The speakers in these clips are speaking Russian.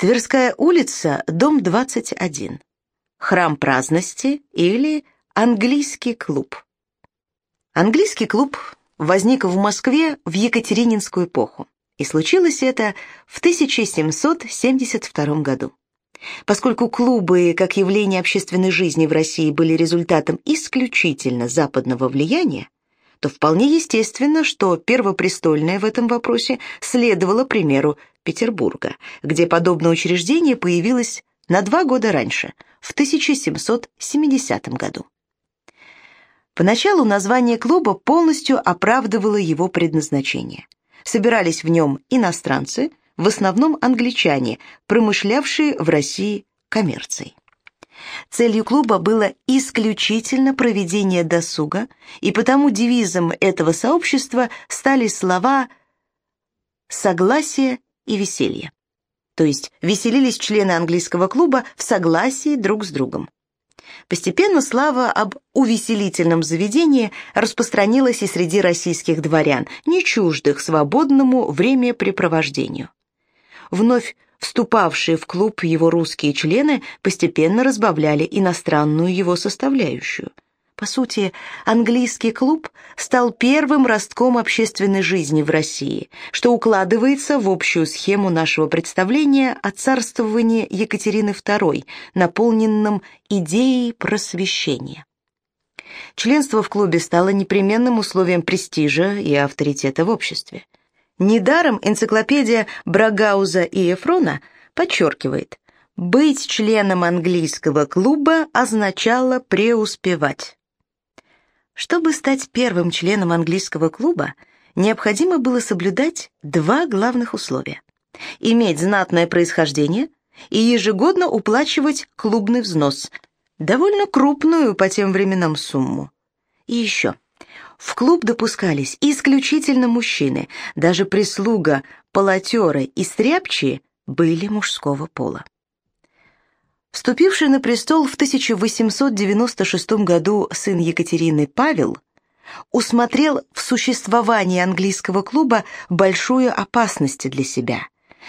Тверская улица, дом 21. Храм праздности или английский клуб. Английский клуб возник в Москве в Екатерининскую эпоху, и случилось это в 1772 году. Поскольку клубы, как явление общественной жизни в России, были результатом исключительно западного влияния, то вполне естественно, что первопрестольное в этом вопросе следовало примеру Петербурга, где подобное учреждение появилось на два года раньше, в 1770 году. Поначалу название клуба полностью оправдывало его предназначение. Собирались в нем иностранцы, в основном англичане, промышлявшие в России коммерцией. Целью клуба было исключительно проведение досуга, и потому девизом этого сообщества стали слова «согласие и веселье». То есть веселились члены английского клуба в согласии друг с другом. Постепенно слава об увеселительном заведении распространилась и среди российских дворян, не чуждых свободному времяпрепровождению. Вновь вступавшие в клуб его русские члены постепенно разбавляли иностранную его составляющую. По сути, английский клуб стал первым ростком общественной жизни в России, что укладывается в общую схему нашего представления о царствовании Екатерины II, наполненном идеей просвещения. Членство в клубе стало непременным условием престижа и авторитета в обществе. Недаром энциклопедия Брагауза и Эфрона подчеркивает, быть членом английского клуба означало преуспевать. Чтобы стать первым членом английского клуба, необходимо было соблюдать два главных условия. Иметь знатное происхождение и ежегодно уплачивать клубный взнос, довольно крупную по тем временам сумму. И еще – в клуб допускались исключительно мужчины, даже прислуга, полотеры и стряпчие были мужского пола. Вступивший на престол в 1896 году сын Екатерины Павел усмотрел в существовании английского клуба большую опасность для себя.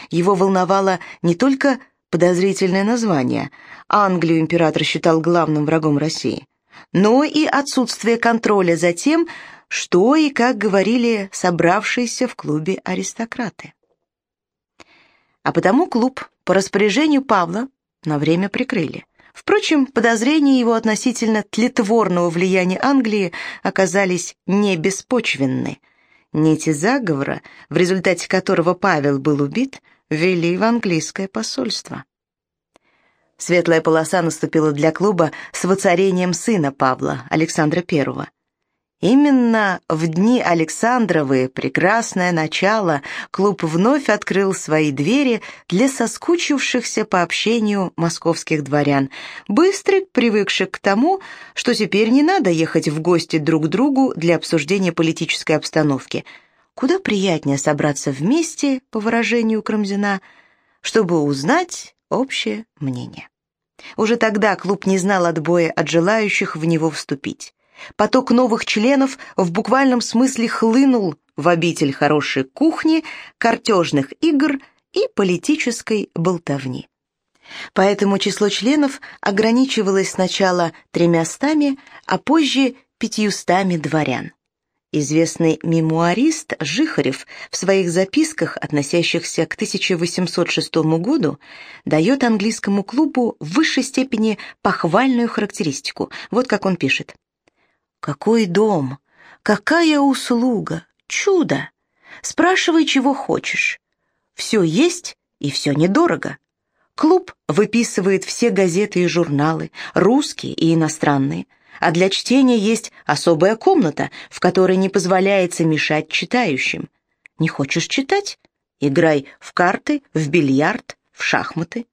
Его волновало не только подозрительное название, Англию император считал главным врагом России, но и отсутствие контроля за тем, что и как говорили собравшиеся в клубе аристократы. А потому клуб по распоряжению Павла на время прикрыли. Впрочем, подозрения его относительно тлетворного влияния Англии оказались не беспочвенны. Нити заговора, в результате которого Павел был убит, ввели в английское посольство. Светлая полоса наступила для клуба с воцарением сына Павла, Александра I. Именно в дни Александровы, прекрасное начало, клуб вновь открыл свои двери для соскучившихся по общению московских дворян, быстро привыкших к тому, что теперь не надо ехать в гости друг к другу для обсуждения политической обстановки. Куда приятнее собраться вместе, по выражению Крамзина, чтобы узнать общее мнение. Уже тогда клуб не знал отбоя от желающих в него вступить. Поток новых членов в буквальном смысле хлынул в обитель хорошей кухни, картежных игр и политической болтовни. Поэтому число членов ограничивалось сначала тремястами, а позже пятьюстами дворян. Известный мемуарист Жихарев в своих записках, относящихся к 1806 году, дает английскому клубу в высшей степени похвальную характеристику. Вот как он пишет. «Какой дом! Какая услуга! Чудо! Спрашивай, чего хочешь. Все есть и все недорого. Клуб выписывает все газеты и журналы, русские и иностранные – а для чтения есть особая комната, в которой не позволяется мешать читающим. Не хочешь читать? Играй в карты, в бильярд, в шахматы.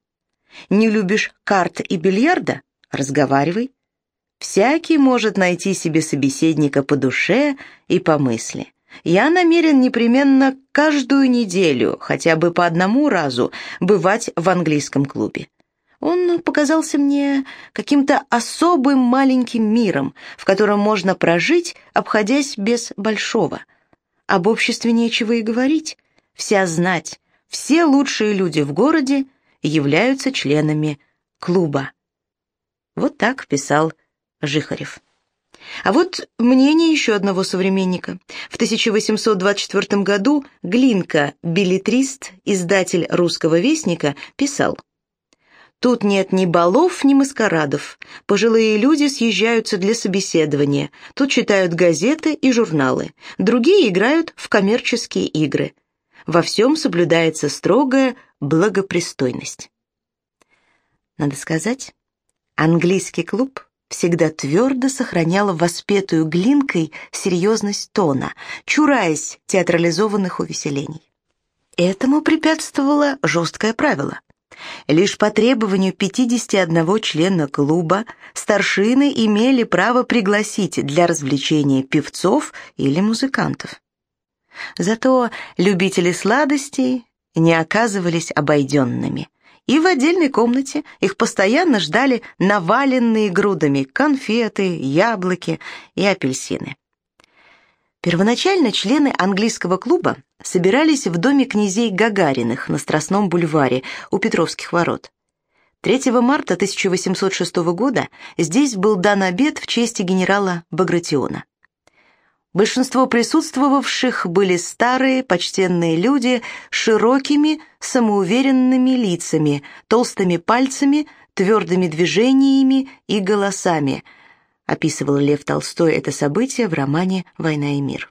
Не любишь карт и бильярда? Разговаривай. Всякий может найти себе собеседника по душе и по мысли. Я намерен непременно каждую неделю, хотя бы по одному разу, бывать в английском клубе. Он показался мне каким-то особым маленьким миром, в котором можно прожить, обходясь без большого. Об обществе нечего и говорить. Вся знать, все лучшие люди в городе являются членами клуба. Вот так писал Жихарев. А вот мнение еще одного современника. В 1824 году Глинка, билетрист, издатель «Русского вестника», писал «Тут нет ни балов, ни маскарадов. Пожилые люди съезжаются для собеседования. Тут читают газеты и журналы. Другие играют в коммерческие игры. Во всем соблюдается строгая благопристойность». Надо сказать, английский клуб – всегда твердо сохраняла воспетую глинкой серьезность тона, чураясь театрализованных увеселений. Этому препятствовало жесткое правило. Лишь по требованию 51 члена клуба старшины имели право пригласить для развлечения певцов или музыкантов. Зато любители сладостей не оказывались обойденными – и в отдельной комнате их постоянно ждали наваленные грудами конфеты, яблоки и апельсины. Первоначально члены английского клуба собирались в доме князей Гагариных на Страстном бульваре у Петровских ворот. 3 марта 1806 года здесь был дан обед в честь генерала Багратиона. Большинство присутствовавших были старые, почтенные люди с широкими, самоуверенными лицами, толстыми пальцами, твердыми движениями и голосами. Описывал Лев Толстой это событие в романе «Война и мир».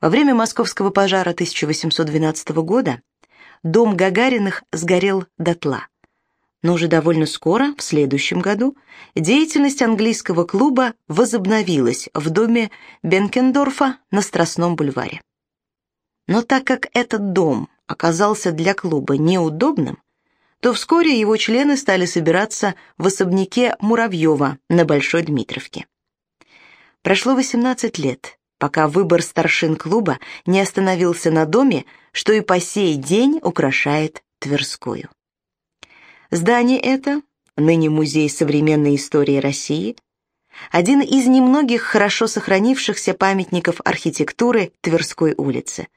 Во время московского пожара 1812 года дом Гагариных сгорел дотла но уже довольно скоро, в следующем году, деятельность английского клуба возобновилась в доме Бенкендорфа на Страстном бульваре. Но так как этот дом оказался для клуба неудобным, то вскоре его члены стали собираться в особняке Муравьева на Большой Дмитровке. Прошло 18 лет, пока выбор старшин клуба не остановился на доме, что и по сей день украшает Тверскую. Здание это, ныне Музей современной истории России, один из немногих хорошо сохранившихся памятников архитектуры Тверской улицы.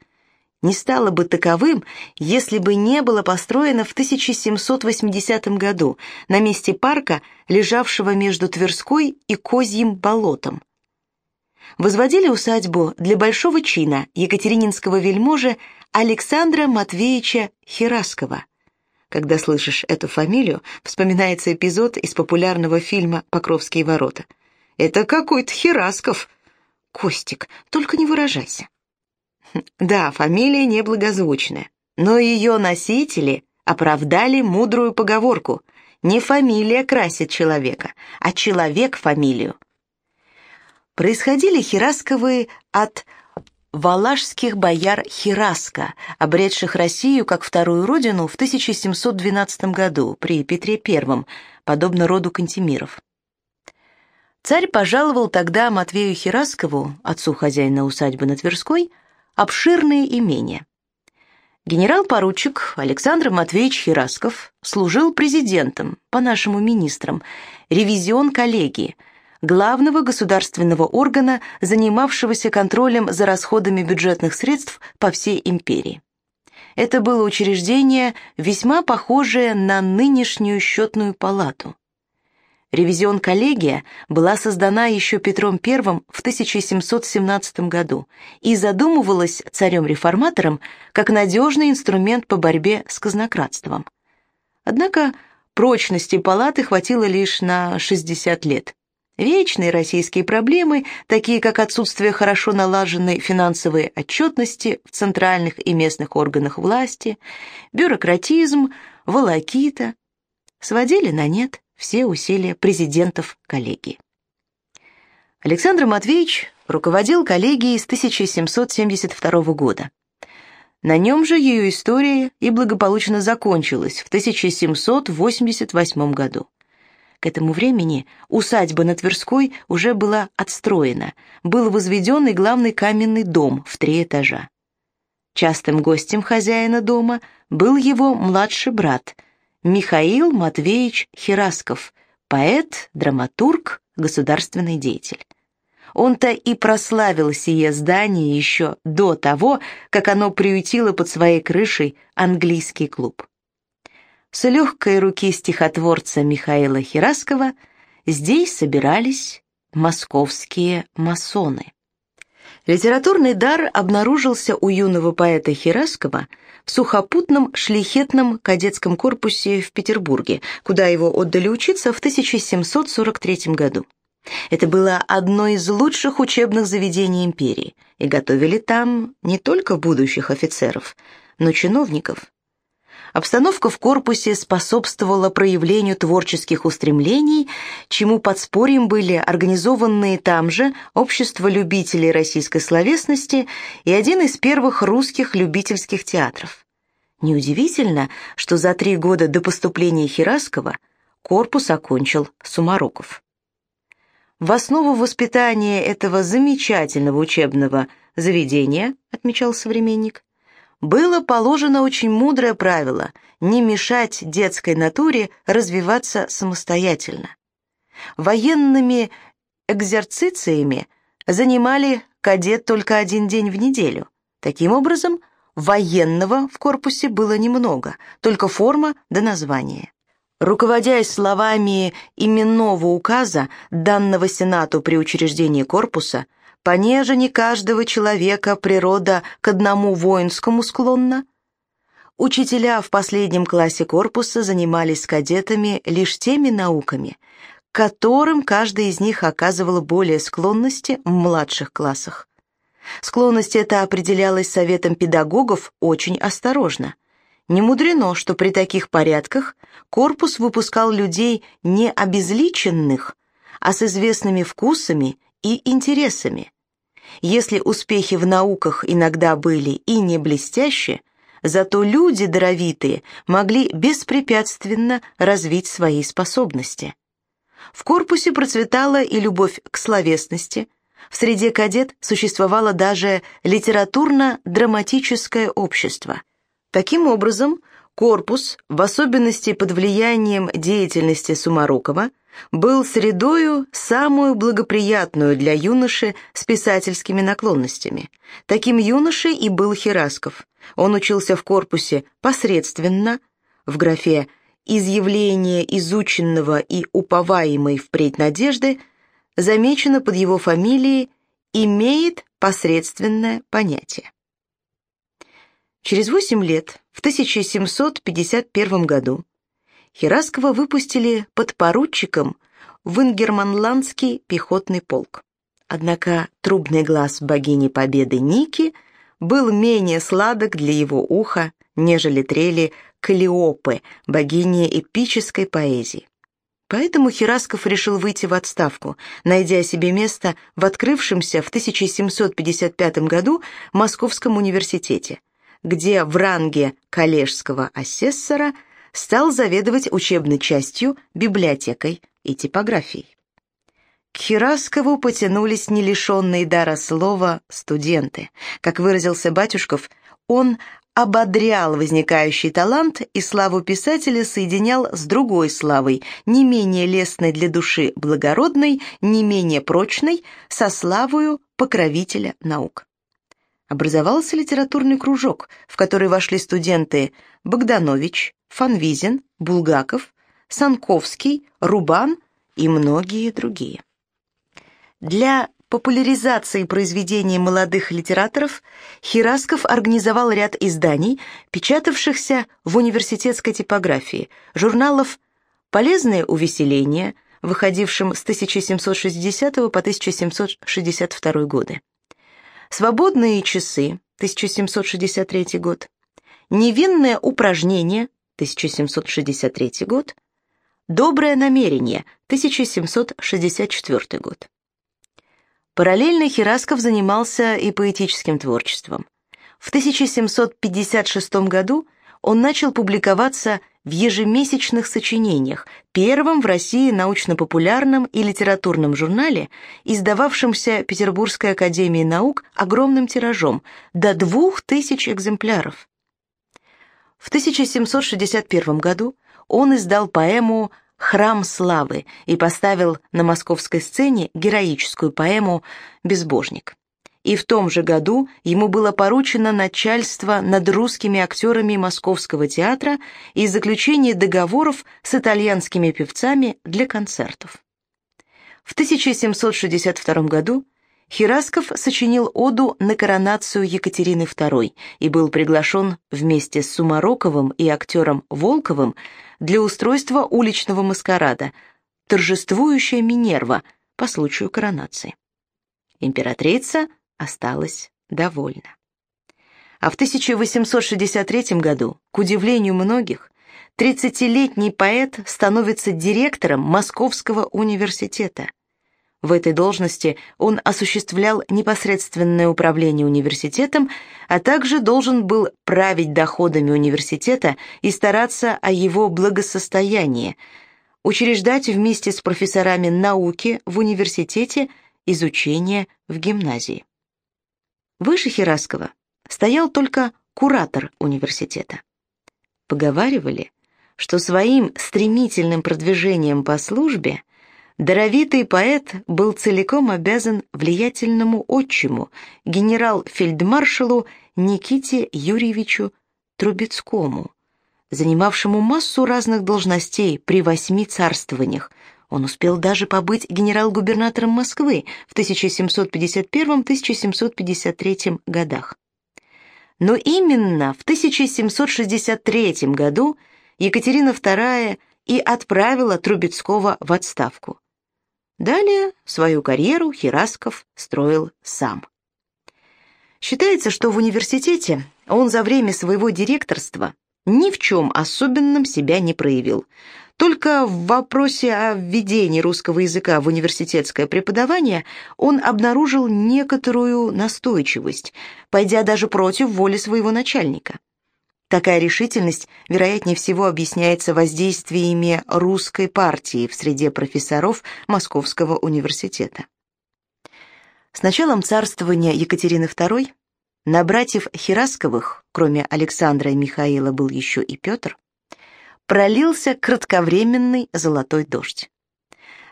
Не стало бы таковым, если бы не было построено в 1780 году на месте парка, лежавшего между Тверской и Козьим болотом. Возводили усадьбу для большого чина екатерининского вельможи Александра Матвеевича Хераскова. Когда слышишь эту фамилию, вспоминается эпизод из популярного фильма «Покровские ворота». «Это какой-то Херасков». «Костик, только не выражайся». Да, фамилия неблагозвучная, но ее носители оправдали мудрую поговорку «Не фамилия красит человека, а человек фамилию». Происходили Херасковы от валашских бояр Хираска, обретших Россию как вторую родину в 1712 году при Петре I, подобно роду Кантемиров. Царь пожаловал тогда Матвею Хираскову, отцу хозяина усадьбы на Тверской, обширные имения. Генерал-поручик Александр Матвеевич Хирасков служил президентом, по нашему министрам, ревизион коллегии – главного государственного органа, занимавшегося контролем за расходами бюджетных средств по всей империи. Это было учреждение, весьма похожее на нынешнюю счетную палату. Ревизион-коллегия была создана еще Петром I в 1717 году и задумывалась царем-реформатором как надежный инструмент по борьбе с казнократством. Однако прочности палаты хватило лишь на 60 лет. Вечные российские проблемы, такие как отсутствие хорошо налаженной финансовой отчетности в центральных и местных органах власти, бюрократизм, волокита, сводили на нет все усилия президентов коллегии. Александр Матвеевич руководил коллегией с 1772 года. На нем же ее история и благополучно закончилась в 1788 году. К этому времени усадьба на Тверской уже была отстроена, был возведен и главный каменный дом в три этажа. Частым гостем хозяина дома был его младший брат Михаил Матвеевич Херасков, поэт, драматург, государственный деятель. Он-то и прославил сие здание еще до того, как оно приютило под своей крышей английский клуб. с легкой руки стихотворца Михаила Хираскова здесь собирались московские масоны. Литературный дар обнаружился у юного поэта Хираскова в сухопутном шлихетном кадетском корпусе в Петербурге, куда его отдали учиться в 1743 году. Это было одно из лучших учебных заведений империи, и готовили там не только будущих офицеров, но чиновников. Обстановка в корпусе способствовала проявлению творческих устремлений, чему подспорьем были организованные там же Общество любителей российской словесности и один из первых русских любительских театров. Неудивительно, что за три года до поступления Хираскова корпус окончил Сумароков. В основу воспитания этого замечательного учебного заведения, отмечал современник, было положено очень мудрое правило не мешать детской натуре развиваться самостоятельно. Военными экзерцициями занимали кадет только один день в неделю. Таким образом, военного в корпусе было немного, только форма да название. Руководясь словами именного указа, данного Сенату при учреждении корпуса, понеже не каждого человека природа к одному воинскому склонна. Учителя в последнем классе корпуса занимались с кадетами лишь теми науками, которым каждый из них оказывал более склонности в младших классах. Склонность эта определялась советом педагогов очень осторожно. Не мудрено, что при таких порядках корпус выпускал людей не обезличенных, а с известными вкусами и интересами. Если успехи в науках иногда были и не блестящие, зато люди даровитые могли беспрепятственно развить свои способности. В корпусе процветала и любовь к словесности, в среде кадет существовало даже литературно-драматическое общество. Таким образом, корпус, в особенности под влиянием деятельности Сумарокова, был средою самую благоприятную для юноши с писательскими наклонностями. Таким юношей и был Херасков. Он учился в корпусе посредственно, в графе «изъявление изученного и уповаемой впредь надежды» замечено под его фамилией «имеет посредственное понятие». Через восемь лет, в 1751 году, Хераскова выпустили под поручиком в Ингерманландский пехотный полк. Однако трубный глаз богини Победы Ники был менее сладок для его уха, нежели трели Калиопы, богини эпической поэзии. Поэтому Херасков решил выйти в отставку, найдя себе место в открывшемся в 1755 году Московском университете, где в ранге коллежского асессора – стал заведовать учебной частью, библиотекой и типографией. К Хираскову потянулись не лишенные дара слова студенты. Как выразился Батюшков, он ободрял возникающий талант и славу писателя соединял с другой славой, не менее лестной для души благородной, не менее прочной, со славою покровителя наук. Образовался литературный кружок, в который вошли студенты Богданович, Фанвизин, Булгаков, Санковский, Рубан и многие другие. Для популяризации произведений молодых литераторов Хирасков организовал ряд изданий, печатавшихся в университетской типографии, журналов «Полезное увеселение», выходившим с 1760 по 1762 годы, «Свободные часы», 1763 год, «Невинное упражнение», 1763 год, «Доброе намерение», 1764 год. Параллельно Хирасков занимался и поэтическим творчеством. В 1756 году он начал публиковаться в ежемесячных сочинениях, первом в России научно-популярном и литературном журнале, издававшемся Петербургской академией наук огромным тиражом, до двух тысяч экземпляров. В 1761 году он издал поэму «Храм славы» и поставил на московской сцене героическую поэму «Безбожник». и в том же году ему было поручено начальство над русскими актерами Московского театра и заключение договоров с итальянскими певцами для концертов. В 1762 году Хирасков сочинил оду на коронацию Екатерины II и был приглашен вместе с Сумароковым и актером Волковым для устройства уличного маскарада «Торжествующая Минерва» по случаю коронации. Императрица осталась довольна. А в 1863 году, к удивлению многих, 30-летний поэт становится директором Московского университета – в этой должности он осуществлял непосредственное управление университетом, а также должен был править доходами университета и стараться о его благосостоянии, учреждать вместе с профессорами науки в университете, изучение в гимназии. Выше Хераскова стоял только куратор университета. Поговаривали, что своим стремительным продвижением по службе Даровитый поэт был целиком обязан влиятельному отчиму, генерал-фельдмаршалу Никите Юрьевичу Трубецкому, занимавшему массу разных должностей при восьми царствованиях. Он успел даже побыть генерал-губернатором Москвы в 1751-1753 годах. Но именно в 1763 году Екатерина II и отправила Трубецкого в отставку. Далее свою карьеру Херасков строил сам. Считается, что в университете он за время своего директорства ни в чем особенном себя не проявил. Только в вопросе о введении русского языка в университетское преподавание он обнаружил некоторую настойчивость, пойдя даже против воли своего начальника. Такая решительность, вероятнее всего, объясняется воздействиями русской партии в среде профессоров Московского университета. С началом царствования Екатерины II на братьев Хирасковых, кроме Александра и Михаила, был еще и Петр, пролился кратковременный золотой дождь.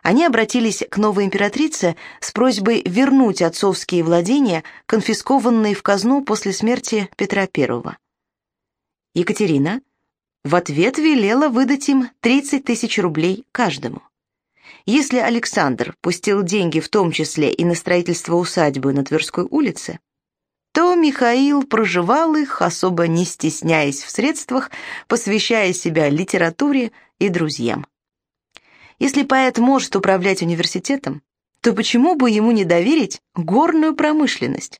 Они обратились к новой императрице с просьбой вернуть отцовские владения, конфискованные в казну после смерти Петра I. Екатерина в ответ велела выдать им 30 тысяч рублей каждому. Если Александр пустил деньги в том числе и на строительство усадьбы на Тверской улице, то Михаил проживал их, особо не стесняясь в средствах, посвящая себя литературе и друзьям. Если поэт может управлять университетом, то почему бы ему не доверить горную промышленность?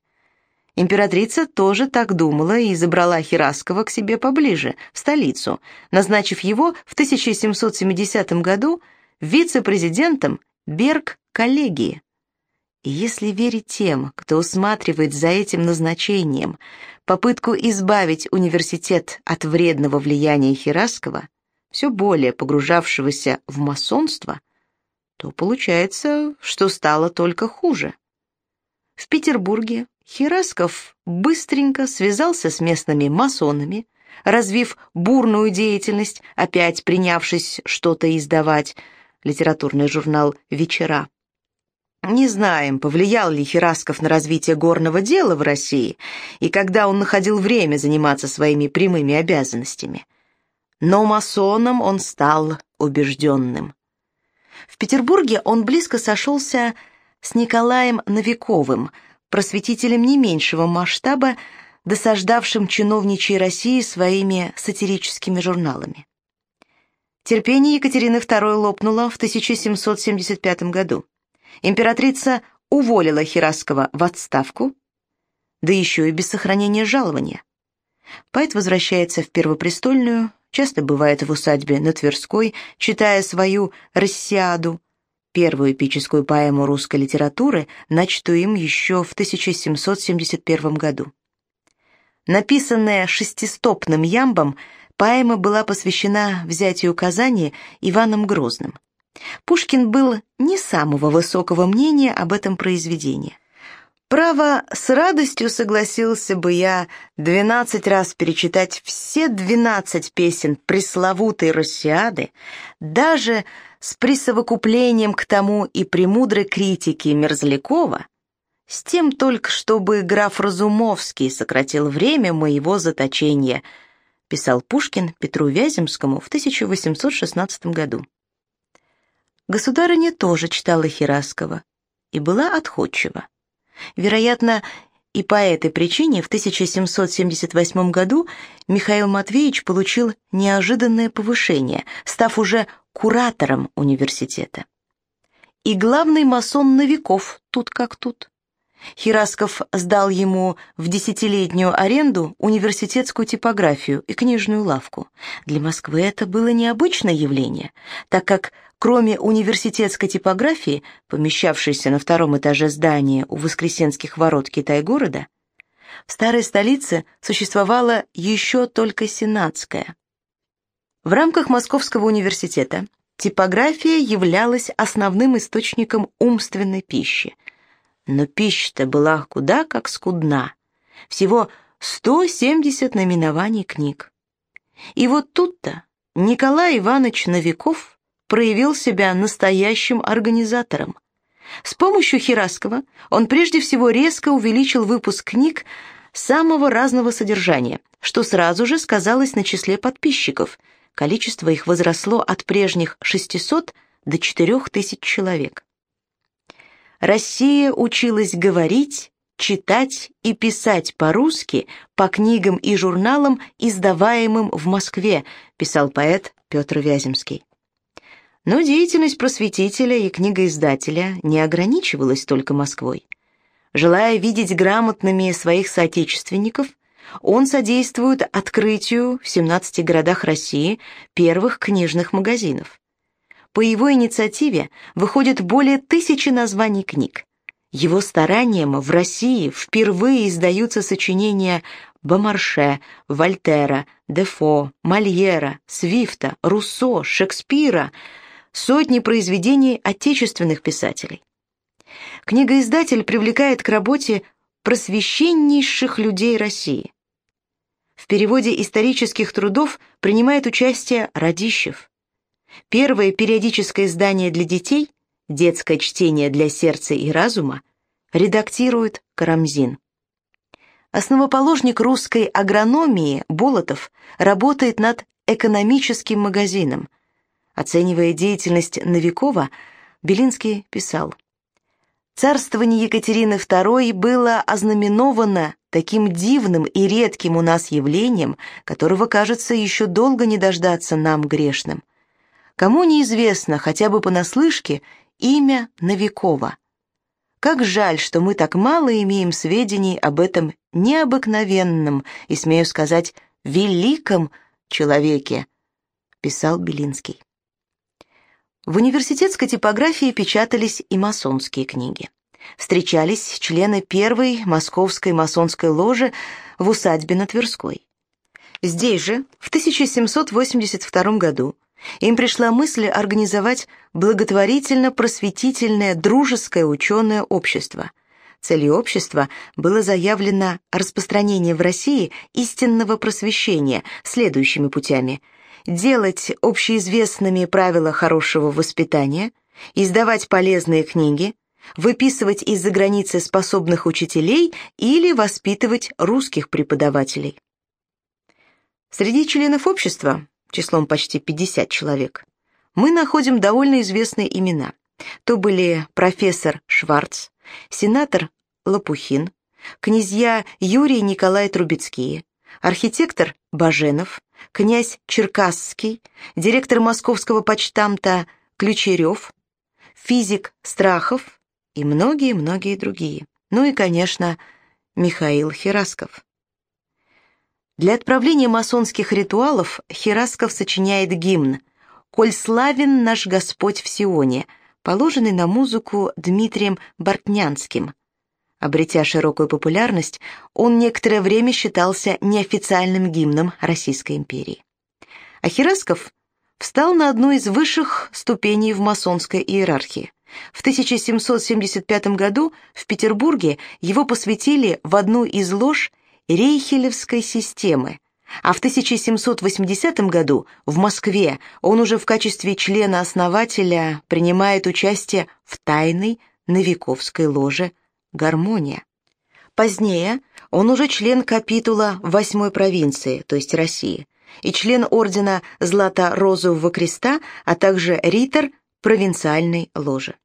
Императрица тоже так думала и забрала Хираскова к себе поближе, в столицу, назначив его в 1770 году вице-президентом Берг-коллегии. И если верить тем, кто усматривает за этим назначением попытку избавить университет от вредного влияния Хираскова, все более погружавшегося в масонство, то получается, что стало только хуже. В Петербурге Херасков быстренько связался с местными масонами, развив бурную деятельность, опять принявшись что-то издавать, литературный журнал «Вечера». Не знаем, повлиял ли Херасков на развитие горного дела в России и когда он находил время заниматься своими прямыми обязанностями. Но масоном он стал убежденным. В Петербурге он близко сошелся с Николаем Новиковым – просветителем не меньшего масштаба, досаждавшим чиновничьей России своими сатирическими журналами. Терпение Екатерины II лопнуло в 1775 году. Императрица уволила Хераскова в отставку, да еще и без сохранения жалования. Поэт возвращается в Первопрестольную, часто бывает в усадьбе на Тверской, читая свою «Россиаду», первую эпическую поэму русской литературы, начатую им еще в 1771 году. Написанная шестистопным ямбом, поэма была посвящена взятию Казани Иваном Грозным. Пушкин был не самого высокого мнения об этом произведении. Право, с радостью согласился бы я двенадцать раз перечитать все двенадцать песен пресловутой Россиады, даже с присовокуплением к тому и премудрой критики Мерзлякова, с тем только, чтобы граф Разумовский сократил время моего заточения, писал Пушкин Петру Вяземскому в 1816 году. Государыня тоже читала Хераскова и была отходчива. Вероятно, и по этой причине в 1778 году Михаил Матвеевич получил неожиданное повышение, став уже куратором университета. И главный масон Новиков тут как тут. Хирасков сдал ему в десятилетнюю аренду университетскую типографию и книжную лавку. Для Москвы это было необычное явление, так как кроме университетской типографии, помещавшейся на втором этаже здания у Воскресенских ворот Китай-города, в старой столице существовала еще только Сенатская. В рамках Московского университета типография являлась основным источником умственной пищи – но пища-то была куда как скудна. Всего 170 наименований книг. И вот тут-то Николай Иванович Новиков проявил себя настоящим организатором. С помощью Хираскова он прежде всего резко увеличил выпуск книг самого разного содержания, что сразу же сказалось на числе подписчиков. Количество их возросло от прежних 600 до 4000 человек. Россия училась говорить, читать и писать по-русски по книгам и журналам, издаваемым в Москве, писал поэт Петр Вяземский. Но деятельность просветителя и книгоиздателя не ограничивалась только Москвой. Желая видеть грамотными своих соотечественников, он содействует открытию в 17 городах России первых книжных магазинов. По его инициативе выходит более тысячи названий книг. Его старанием в России впервые издаются сочинения Бомарше, Вольтера, Дефо, Мольера, Свифта, Руссо, Шекспира, сотни произведений отечественных писателей. Книгоиздатель привлекает к работе просвещеннейших людей России. В переводе исторических трудов принимает участие Радищев, Первое периодическое издание для детей, детское чтение для сердца и разума, редактирует Карамзин. Основоположник русской агрономии Болотов работает над экономическим магазином. Оценивая деятельность Новикова, Белинский писал «Царствование Екатерины II было ознаменовано таким дивным и редким у нас явлением, которого, кажется, еще долго не дождаться нам грешным – Кому неизвестно, хотя бы понаслышке, имя Новикова. Как жаль, что мы так мало имеем сведений об этом необыкновенном и, смею сказать, великом человеке, писал Белинский. В университетской типографии печатались и масонские книги. Встречались члены первой московской масонской ложи в усадьбе на Тверской. Здесь же, в 1782 году, им пришла мысль организовать благотворительно-просветительное дружеское ученое общество. Целью общества было заявлено распространение в России истинного просвещения следующими путями. Делать общеизвестными правила хорошего воспитания, издавать полезные книги, выписывать из-за границы способных учителей или воспитывать русских преподавателей. Среди членов общества числом почти 50 человек, мы находим довольно известные имена. То были профессор Шварц, сенатор Лопухин, князья Юрий и Николай Трубецкие, архитектор Баженов, князь Черкасский, директор московского почтамта Ключерев, физик Страхов и многие-многие другие. Ну и, конечно, Михаил Херасков. Для отправления масонских ритуалов Херасков сочиняет гимн «Коль славен наш Господь в Сионе», положенный на музыку Дмитрием Бортнянским. Обретя широкую популярность, он некоторое время считался неофициальным гимном Российской империи. А Херасков встал на одну из высших ступеней в масонской иерархии. В 1775 году в Петербурге его посвятили в одну из лож Рейхелевской системы, а в 1780 году в Москве он уже в качестве члена-основателя принимает участие в тайной Новиковской ложе гармония. Позднее он уже член капитула восьмой провинции, то есть России, и член ордена Злата-Розового Креста, а также ритор провинциальной ложи.